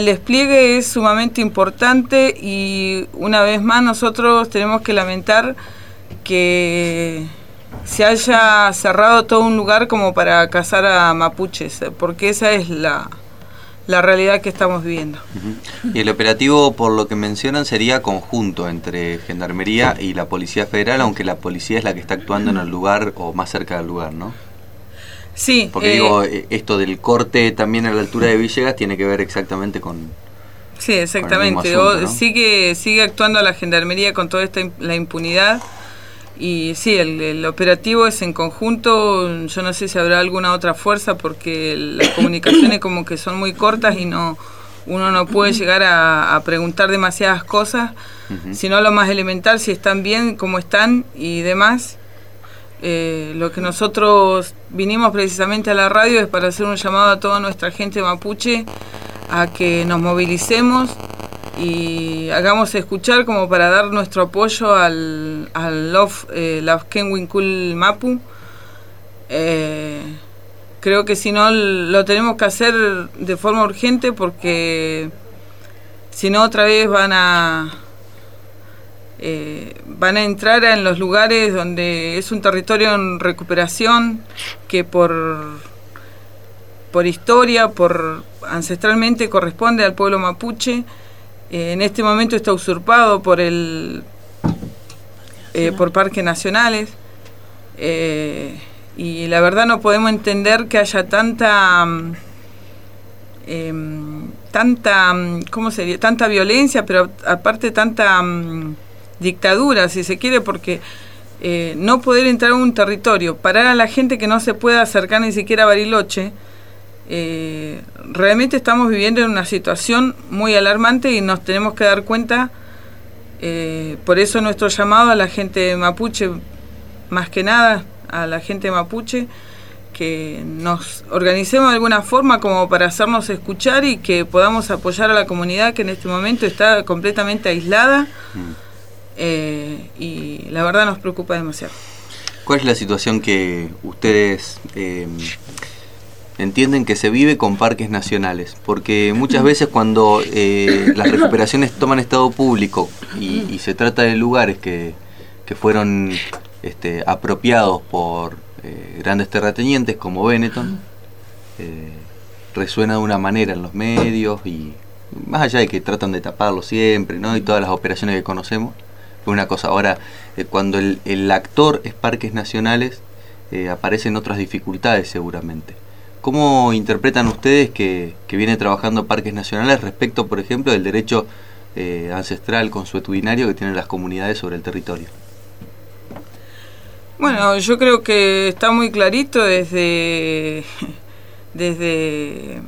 El despliegue es sumamente importante y una vez más nosotros tenemos que lamentar que se haya cerrado todo un lugar como para cazar a mapuches, porque esa es la, la realidad que estamos viviendo. Y el operativo, por lo que mencionan, sería conjunto entre Gendarmería y la Policía Federal, aunque la policía es la que está actuando en el lugar o más cerca del lugar, ¿no? Sí. Porque digo, eh, esto del corte también a la altura de Villegas tiene que ver exactamente con... Sí, exactamente. sigue, sigue actuando la Gendarmería con toda esta la impunidad. Y sí, el, operativo es en conjunto. Yo no sé si habrá alguna otra fuerza porque las comunicaciones como que son muy cortas y no uno no puede llegar a, preguntar demasiadas cosas, sino lo más elemental, si están bien, cómo están y demás. Eh, lo que nosotros vinimos precisamente a la radio es para hacer un llamado a toda nuestra gente mapuche a que nos movilicemos y hagamos escuchar como para dar nuestro apoyo al, al Love, eh, Kul Mapu. Eh, creo que si no lo tenemos que hacer de forma urgente porque si no otra vez van a eh, van a entrar en los lugares donde es un territorio en recuperación que por por historia, por ancestralmente corresponde al pueblo mapuche eh, en este momento está usurpado por el eh, por parques nacionales. Y la verdad no podemos entender que haya tanta mm, em, tanta mm, cómo sería tanta violencia pero aparte tanta mm, dictadura si se quiere porque no poder entrar a un territorio parar a la gente que no se pueda acercar ni siquiera a Bariloche eh, realmente estamos viviendo en una situación muy alarmante y nos tenemos que dar cuenta, eh, por eso nuestro llamado a la gente mapuche, más que nada a la gente mapuche, que nos organicemos de alguna forma como para hacernos escuchar y que podamos apoyar a la comunidad que en este momento está completamente aislada mm. Eh, y la verdad nos preocupa demasiado. ¿Cuál es la situación que ustedes entienden que se vive con parques nacionales, porque muchas veces cuando eh, las recuperaciones toman estado público y, se trata de lugares que, fueron este, apropiados por eh, grandes terratenientes como Benetton, eh, resuena de una manera en los medios y más allá de que tratan de taparlo siempre, ¿no? Y todas las operaciones que conocemos, una cosa. Ahora, cuando el, actor es parques nacionales, aparecen otras dificultades seguramente. ¿Cómo interpretan ustedes que, viene trabajando parques nacionales respecto, por ejemplo, del derecho eh, ancestral consuetudinario que tienen las comunidades sobre el territorio? Bueno, yo creo que está muy clarito desde, desde,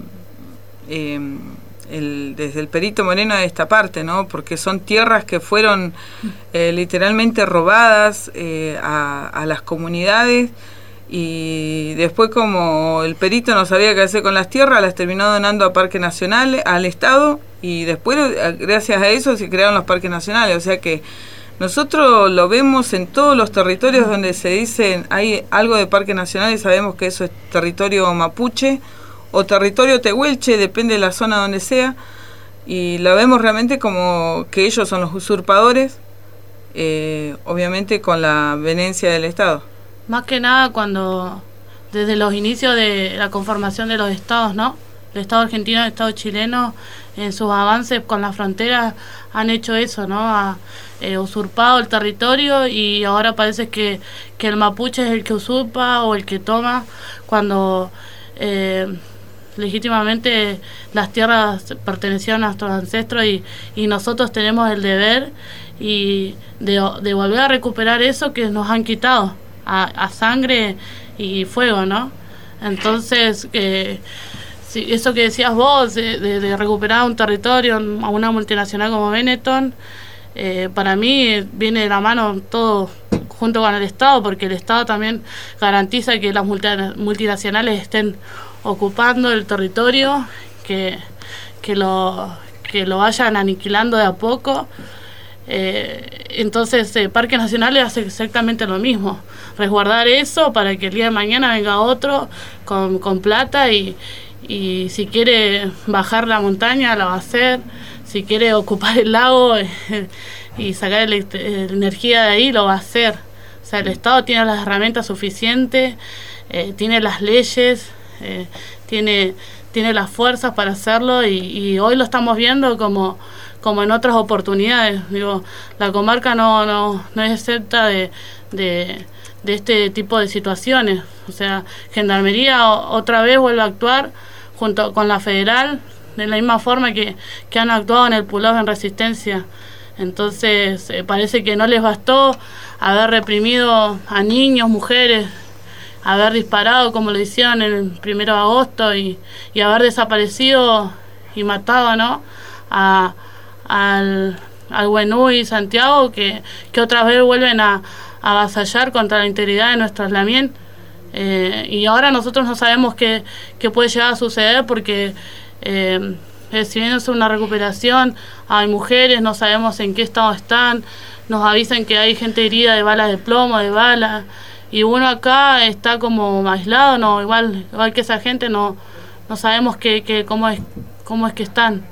em, el, desde el Perito Moreno de esta parte, ¿no? Porque son tierras que fueron eh, literalmente robadas eh, a, a las comunidades y después como el perito no sabía qué hacer con las tierras, las terminó donando a Parque Nacional, al Estado, y después gracias a eso se crearon los parques nacionales. O sea que nosotros lo vemos en todos los territorios donde se dice hay algo de parque nacional y sabemos que eso es territorio mapuche o territorio tehuelche, depende de la zona donde sea, y lo vemos realmente como que ellos son los usurpadores, eh, obviamente con la venencia del Estado. Más que nada cuando, desde los inicios de la conformación de los estados, ¿no? El Estado argentino el Estado chileno, en sus avances con la frontera, han hecho eso, ¿no? Ha eh, usurpado el territorio y ahora parece que, que, el mapuche es el que usurpa o el que toma cuando eh, legítimamente las tierras pertenecían a nuestros ancestros y, y nosotros tenemos el deber y de, de volver a recuperar eso que nos han quitado a, sangre y fuego, ¿no? Entonces, eh, eso que decías vos, de, recuperar un territorio a una multinacional como Benetton, eh, para mí viene de la mano todo junto con el Estado, porque el Estado también garantiza que las multinacionales estén ocupando el territorio, que, que, lo, que lo vayan aniquilando de a poco. Eh, entonces, eh, Parques Nacionales hace exactamente lo mismo, resguardar eso para que el día de mañana venga otro con, con plata y, y si quiere bajar la montaña la va a hacer, si quiere ocupar el lago y sacar energía de ahí lo va a hacer. O sea, el Estado tiene las herramientas suficientes, eh, tiene las leyes, eh, tiene, tiene las fuerzas para hacerlo y, hoy lo estamos viendo como, como en otras oportunidades. Digo, la comarca no, no, no es excepta de, de, este tipo de situaciones. O sea, Gendarmería otra vez vuelve a actuar junto con la federal, de la misma forma que, han actuado en el pull en resistencia. Entonces, eh, parece que no les bastó haber reprimido a niños, mujeres, haber disparado como lo hicieron el primero de agosto y, haber desaparecido y matado ¿no? a, al, al Buenú y Santiago, que, que otra vez vuelven a, a avasallar contra la integridad de nuestro Lamien. Eh, y ahora nosotros no sabemos qué, puede llegar a suceder porque eh, si bien es una recuperación, hay mujeres, no sabemos en qué estado están, nos avisan que hay gente herida de balas de plomo, de balas, y uno acá está como aislado, no, igual, igual que esa gente no, no sabemos qué, qué, cómo, es, cómo es que están.